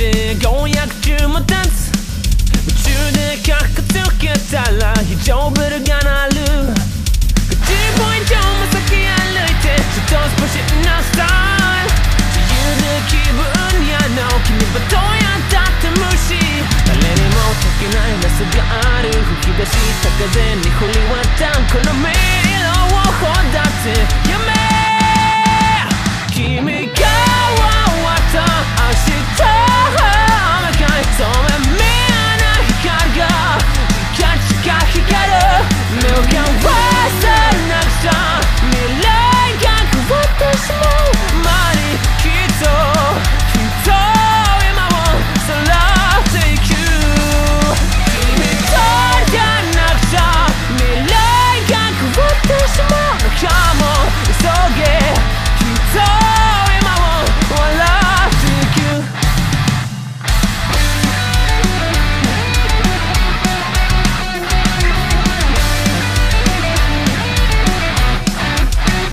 て500球も立つ。夢中でかっこつけたら非常ブルが鳴る。50イントも先歩いてちょっと少しなスタイル。自由な気分やの君はどうやったって無視。誰にも解けないメスがある。吹き出した風に振り渡るこの目。